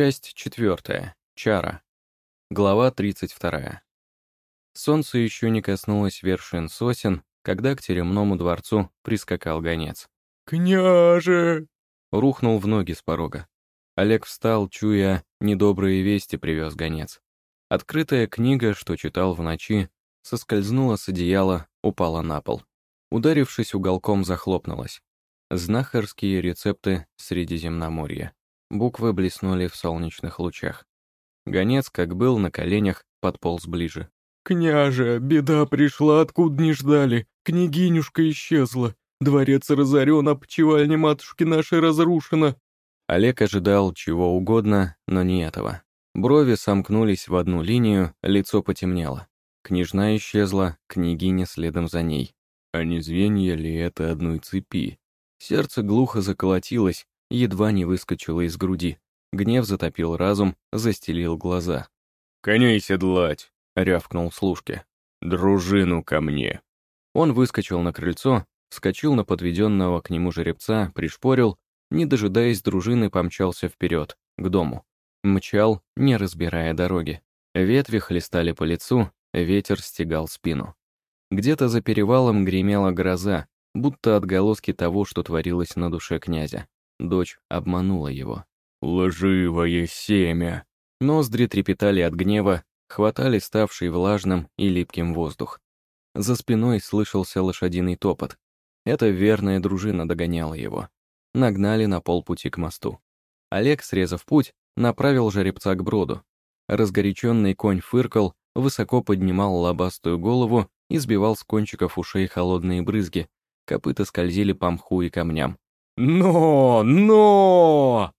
Часть четвертая. Чара. Глава 32. Солнце еще не коснулось вершин сосен, когда к теремному дворцу прискакал гонец. «Княже!» Рухнул в ноги с порога. Олег встал, чуя, недобрые вести привез гонец. Открытая книга, что читал в ночи, соскользнула с одеяла, упала на пол. Ударившись уголком, захлопнулась. Знахарские рецепты Средиземноморья. Буквы блеснули в солнечных лучах. Гонец, как был, на коленях, подполз ближе. «Княже, беда пришла, откуда не ждали. Княгинюшка исчезла. Дворец разорен, а почевальня матушки нашей разрушена». Олег ожидал чего угодно, но не этого. Брови сомкнулись в одну линию, лицо потемнело. Княжна исчезла, княгиня следом за ней. А не звенья ли это одной цепи? Сердце глухо заколотилось, едва не выскочило из груди. Гнев затопил разум, застелил глаза. «Коней седлать!» — рявкнул служке. «Дружину ко мне!» Он выскочил на крыльцо, вскочил на подведенного к нему жеребца, пришпорил, не дожидаясь дружины, помчался вперед, к дому. Мчал, не разбирая дороги. Ветви хлестали по лицу, ветер стегал спину. Где-то за перевалом гремела гроза, будто отголоски того, что творилось на душе князя. Дочь обманула его. «Лживое семя!» Ноздри трепетали от гнева, хватали ставший влажным и липким воздух. За спиной слышался лошадиный топот. Эта верная дружина догоняла его. Нагнали на полпути к мосту. Олег, срезав путь, направил жеребца к броду. Разгоряченный конь фыркал, высоко поднимал лобастую голову и сбивал с кончиков ушей холодные брызги. Копыта скользили по мху и камням. «Но! Но!»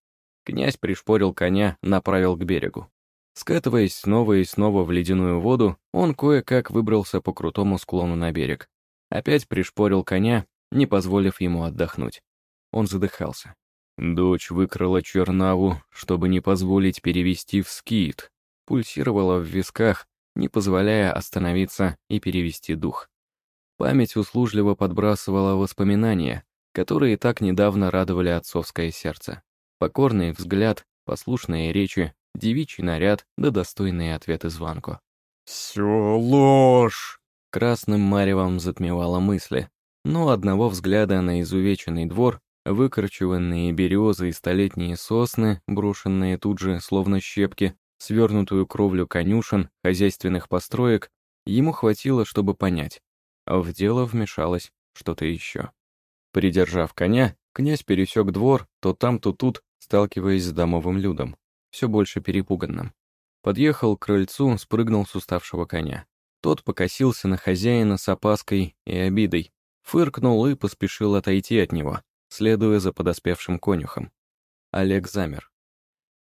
Князь пришпорил коня, направил к берегу. Скатываясь снова и снова в ледяную воду, он кое-как выбрался по крутому склону на берег. Опять пришпорил коня, не позволив ему отдохнуть. Он задыхался. Дочь выкрала чернаву, чтобы не позволить перевести в скит. Пульсировала в висках, не позволяя остановиться и перевести дух. Память услужливо подбрасывала воспоминания, которые так недавно радовали отцовское сердце. Покорный взгляд, послушные речи, девичий наряд да достойные ответы звонку. «Все ложь!» Красным маревом затмевала мысли, но одного взгляда на изувеченный двор, выкорчеванные березы и столетние сосны, брошенные тут же, словно щепки, свернутую кровлю конюшен, хозяйственных построек, ему хватило, чтобы понять. А в дело вмешалось что-то еще. Придержав коня, князь пересек двор, то там, то тут, сталкиваясь с домовым людом, все больше перепуганным. Подъехал к крыльцу, спрыгнул с уставшего коня. Тот покосился на хозяина с опаской и обидой, фыркнул и поспешил отойти от него, следуя за подоспевшим конюхом. Олег замер.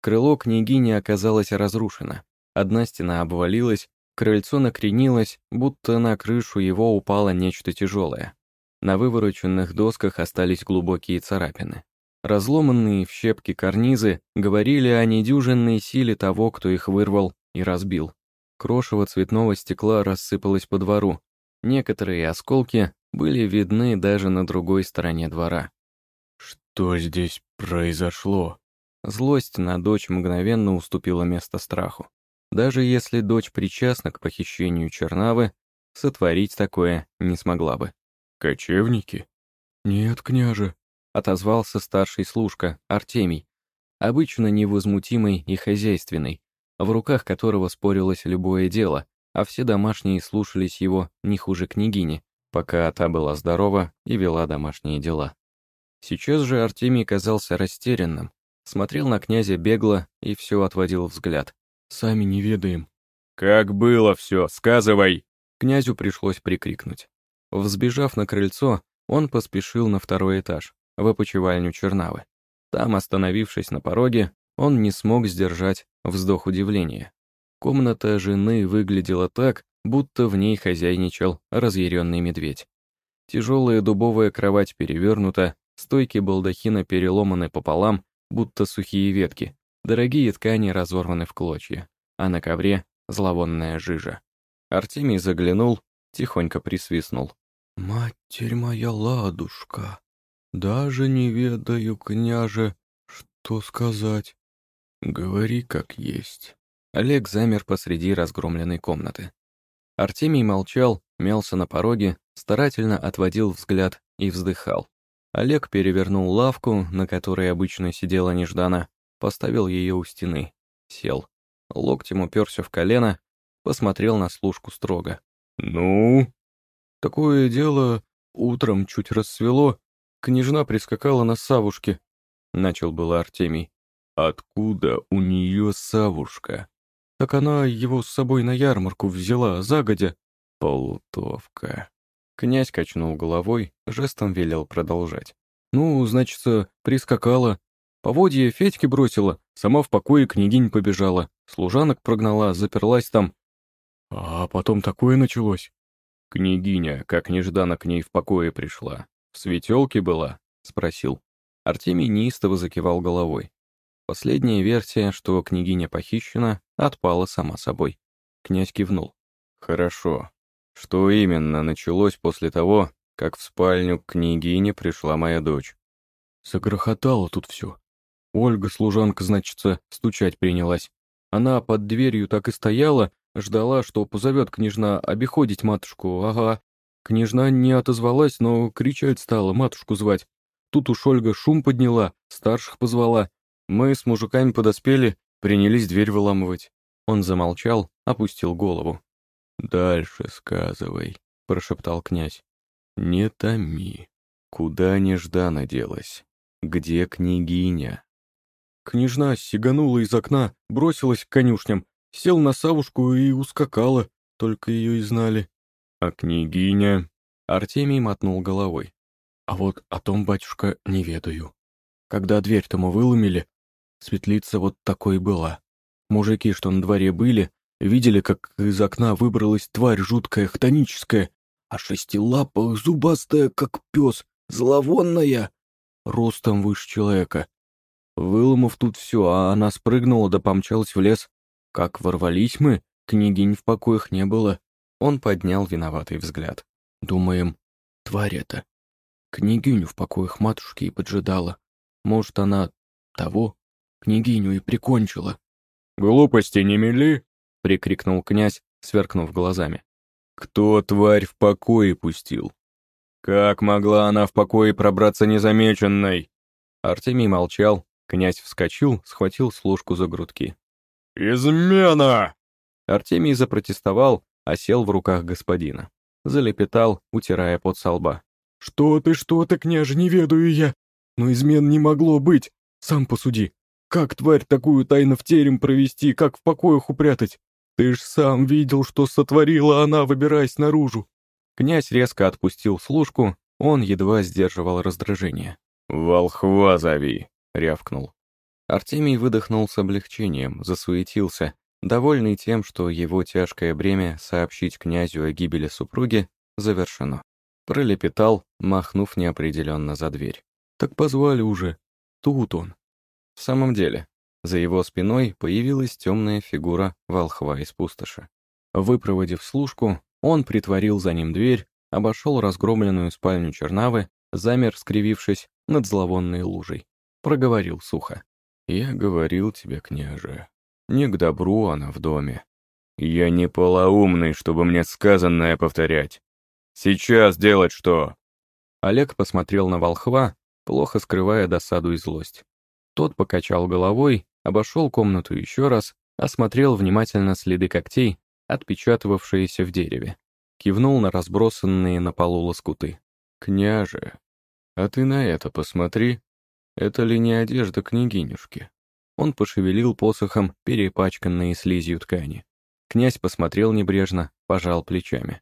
Крыло княгини оказалось разрушено. Одна стена обвалилась, крыльцо накренилось, будто на крышу его упало нечто тяжелое. На вывороченных досках остались глубокие царапины. Разломанные в щепки карнизы говорили о недюжинной силе того, кто их вырвал и разбил. Крошево цветного стекла рассыпалось по двору. Некоторые осколки были видны даже на другой стороне двора. «Что здесь произошло?» Злость на дочь мгновенно уступила место страху. Даже если дочь причастна к похищению Чернавы, сотворить такое не смогла бы. «Кочевники?» «Нет, княже», — отозвался старший служка, Артемий, обычно невозмутимый и хозяйственный, в руках которого спорилось любое дело, а все домашние слушались его не хуже княгини, пока та была здорова и вела домашние дела. Сейчас же Артемий казался растерянным, смотрел на князя бегло и все отводил взгляд. «Сами не ведаем». «Как было все, сказывай!» Князю пришлось прикрикнуть. Взбежав на крыльцо, он поспешил на второй этаж, в опочивальню Чернавы. Там, остановившись на пороге, он не смог сдержать вздох удивления. Комната жены выглядела так, будто в ней хозяйничал разъяренный медведь. Тяжелая дубовая кровать перевернута, стойки балдахина переломаны пополам, будто сухие ветки, дорогие ткани разорваны в клочья, а на ковре зловонная жижа. Артемий заглянул, тихонько присвистнул. «Матерь моя ладушка, даже не ведаю, княже, что сказать». Говори как есть. Олег замер посреди разгромленной комнаты. Артемий молчал, мялся на пороге, старательно отводил взгляд и вздыхал. Олег перевернул лавку, на которой обычно сидела Неждана, поставил ее у стены, сел. Локтем уперся в колено, посмотрел на служку строго. «Ну?» «Такое дело, утром чуть рассвело, княжна прискакала на савушке», — начал было Артемий. «Откуда у нее савушка?» Так она его с собой на ярмарку взяла, загодя. Полтовка. Князь качнул головой, жестом велел продолжать. Ну, значит, прискакала. Поводье Федьке бросила, сама в покое княгинь побежала, служанок прогнала, заперлась там. А потом такое началось. Княгиня, как нежданно к ней в покое пришла. В светелке была? Спросил. Артемий неистово закивал головой. Последняя версия, что княгиня похищена, отпала сама собой. Князь кивнул. «Хорошо. Что именно началось после того, как в спальню к княгине пришла моя дочь?» Загрохотало тут все. Ольга, служанка, значится, стучать принялась. Она под дверью так и стояла, ждала, что позовет княжна обиходить матушку, ага. Княжна не отозвалась, но кричать стала, матушку звать. Тут уж Ольга шум подняла, старших позвала, мы с мужиками подоспели, принялись дверь выламывать. Он замолчал, опустил голову. «Дальше сказывай», — прошептал князь. «Не томи. Куда неждана делась? Где княгиня?» Княжна сиганула из окна, бросилась к конюшням, сел на савушку и ускакала, только ее и знали. «А княгиня?» Артемий мотнул головой. «А вот о том, батюшка, не ведаю. Когда дверь-то мы выломили, Светлица вот такой была. Мужики, что на дворе были, видели, как из окна выбралась тварь жуткая, хтоническая, а шестилапая, зубастая, как пес, зловонная, ростом выше человека. Выломав тут все, а она спрыгнула да помчалась в лес. Как ворвались мы, княгинь в покоях не было. Он поднял виноватый взгляд. Думаем, тварь это. Княгиню в покоях матушки и поджидала. Может, она того, княгиню и прикончила». «Глупости не мели!» — прикрикнул князь, сверкнув глазами. «Кто тварь в покое пустил? Как могла она в покое пробраться незамеченной?» Артемий молчал, князь вскочил, схватил служку за грудки. «Измена!» Артемий запротестовал, а сел в руках господина. Залепетал, утирая пот со лба. «Что ты, что ты, княже, не ведаю я! Но измен не могло быть! Сам посуди, как тварь такую тайну в терем провести, как в покоях упрятать? Ты ж сам видел, что сотворила она, выбираясь наружу. Князь резко отпустил служку, он едва сдерживал раздражение. «Волхва зови!» — рявкнул. Артемий выдохнул с облегчением, засуетился, довольный тем, что его тяжкое бремя сообщить князю о гибели супруги завершено. Пролепетал, махнув неопределенно за дверь. «Так позвали уже. Тут он». В самом деле, за его спиной появилась темная фигура волхва из пустоши. Выпроводив служку, он притворил за ним дверь, обошел разгромленную спальню Чернавы, замер, скривившись над зловонной лужей. Проговорил сухо. «Я говорил тебе, княже, не к добру она в доме. Я не полоумный, чтобы мне сказанное повторять. Сейчас делать что?» Олег посмотрел на волхва, плохо скрывая досаду и злость. Тот покачал головой, обошел комнату еще раз, осмотрел внимательно следы когтей, отпечатывавшиеся в дереве. Кивнул на разбросанные на полу лоскуты. «Княже, а ты на это посмотри. Это ли не одежда княгинюшки?» Он пошевелил посохом перепачканные слизью ткани. Князь посмотрел небрежно, пожал плечами.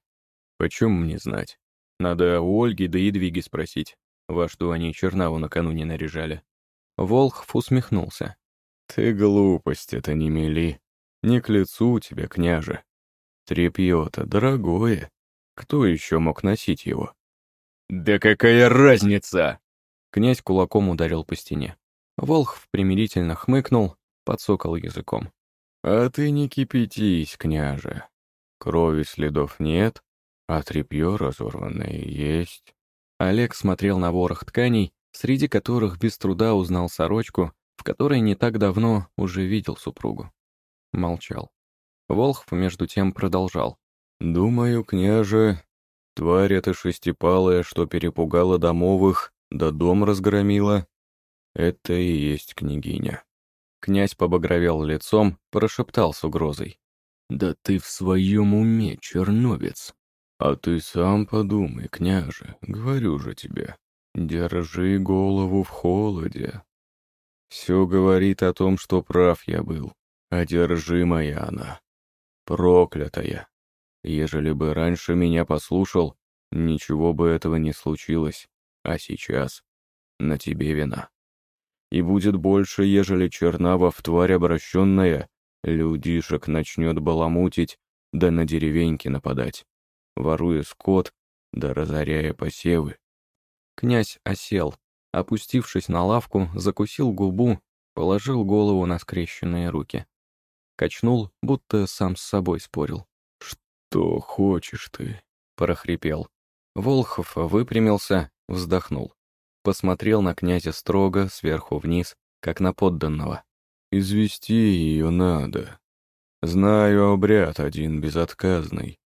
«Почем мне знать? Надо у Ольги да Едвиги спросить, во что они Чернаву накануне наряжали». Волхв усмехнулся. «Ты глупость это не мели. Не к лицу тебе, княже. Трепье-то дорогое. Кто еще мог носить его?» «Да какая разница!» Князь кулаком ударил по стене. Волхв примирительно хмыкнул, подсокал языком. «А ты не кипятись, княже. Крови следов нет, а тряпье разорванное есть». Олег смотрел на ворох тканей, среди которых без труда узнал сорочку, в которой не так давно уже видел супругу. Молчал. Волхв между тем продолжал. «Думаю, княже, тварь эта шестипалая, что перепугала домовых, да дом разгромила, это и есть княгиня». Князь побагровел лицом, прошептал с угрозой. «Да ты в своем уме, черновец!» «А ты сам подумай, княже, говорю же тебе, держи голову в холоде. Все говорит о том, что прав я был, одержимая она, проклятая. Ежели бы раньше меня послушал, ничего бы этого не случилось, а сейчас на тебе вина. И будет больше, ежели чернава в тварь обращенная, людишек начнет баламутить, да на деревеньки нападать, воруя скот, да разоряя посевы. Князь осел, опустившись на лавку, закусил губу, положил голову на скрещенные руки. Качнул, будто сам с собой спорил. «Что хочешь ты?» — прохрипел. Волхов выпрямился, вздохнул. Посмотрел на князя строго, сверху вниз, как на подданного. «Извести ее надо. Знаю обряд один безотказный.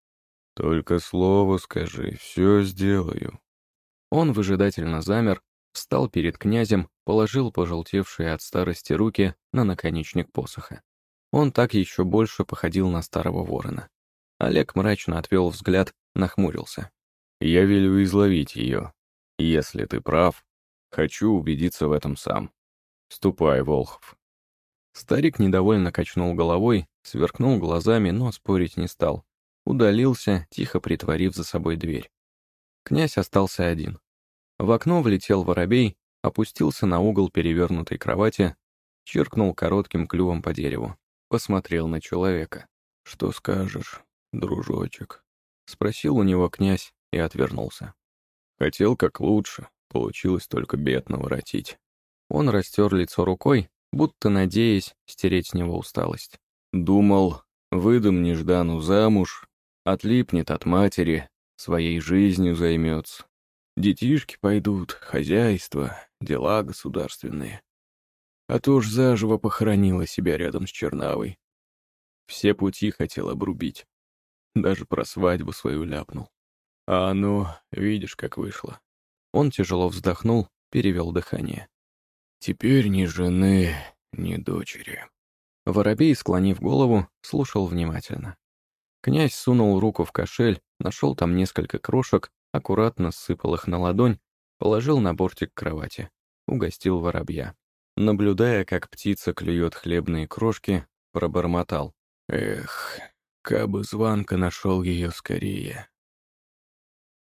Только слово скажи, все сделаю». Он выжидательно замер, встал перед князем, положил пожелтевшие от старости руки на наконечник посоха. Он так еще больше походил на старого ворона. Олег мрачно отвел взгляд, нахмурился. «Я велю изловить ее. Если ты прав, хочу убедиться в этом сам. Ступай, Волхов». Старик недовольно качнул головой, сверкнул глазами, но спорить не стал. Удалился, тихо притворив за собой дверь. Князь остался один. В окно влетел воробей, опустился на угол перевернутой кровати, чиркнул коротким клювом по дереву, посмотрел на человека. «Что скажешь?» дружочек?» — спросил у него князь и отвернулся. Хотел как лучше, получилось только бед наворотить. Он растер лицо рукой, будто надеясь стереть с него усталость. Думал, выдам неждану замуж, отлипнет от матери, своей жизнью займется. Детишки пойдут, хозяйство, дела государственные. А то ж заживо похоронила себя рядом с Чернавой. Все пути хотел обрубить. Даже про свадьбу свою ляпнул. А оно, видишь, как вышло. Он тяжело вздохнул, перевел дыхание. Теперь ни жены, ни дочери. Воробей, склонив голову, слушал внимательно. Князь сунул руку в кошель, нашел там несколько крошек, аккуратно сыпал их на ладонь, положил на бортик кровати, угостил воробья. Наблюдая, как птица клюет хлебные крошки, пробормотал. «Эх, Кабы Званка нашел ее скорее.